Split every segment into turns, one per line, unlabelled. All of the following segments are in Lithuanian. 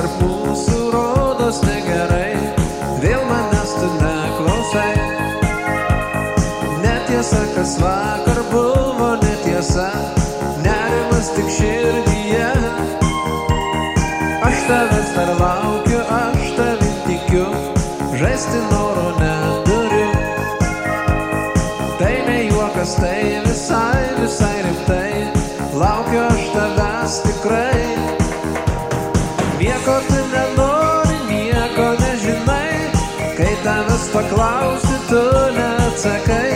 tarp mūsų rodos tai negerai, dėl manęs tu neklausai. Netiesa, kas vakar buvo netiesa, nerimas tik širdyje. Aš tavęs dar laukiu, aš tavim tikiu, žaisti noro neturiu. Tai ne juokas, tai visai, visai rimtai, laukiu aš tavęs tikrai. Nieko tu nenori, nieko nežinai, kai tavęs paklausi, tu neatsakai.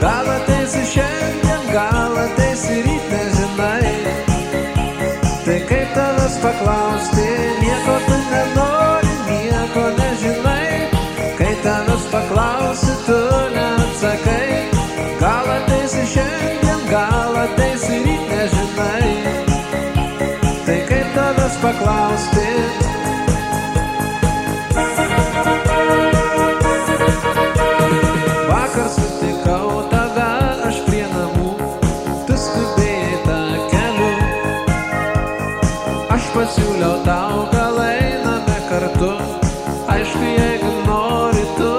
Gal ateisi šiandien, gal ateisi ryt, nežinai. Tai kaip tavęs paklausti, paklausti? Vakar sutikau tave, aš prie namų, tu skubėjai tą keliu. Aš pasiūliau tau, gal einame kartu, aišku, jeigu nori tu.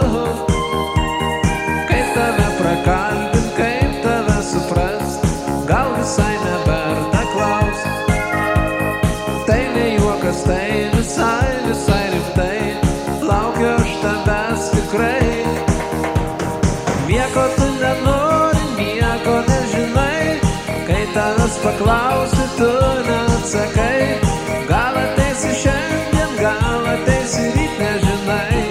Kaip tave prakalbint, kai tavęs paklausi, tu neatsakai. Gal ateisi šiandien, gal ateisi ryt, nežinai.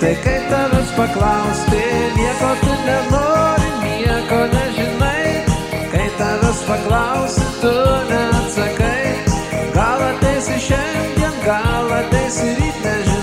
Tai kai tavęs paklausti, nieko tu nenori, nieko nežinai, kai tavęs paklausi, tu neatsakai. Gal ateisi šiandien, gal ateisi ryt, nežinai.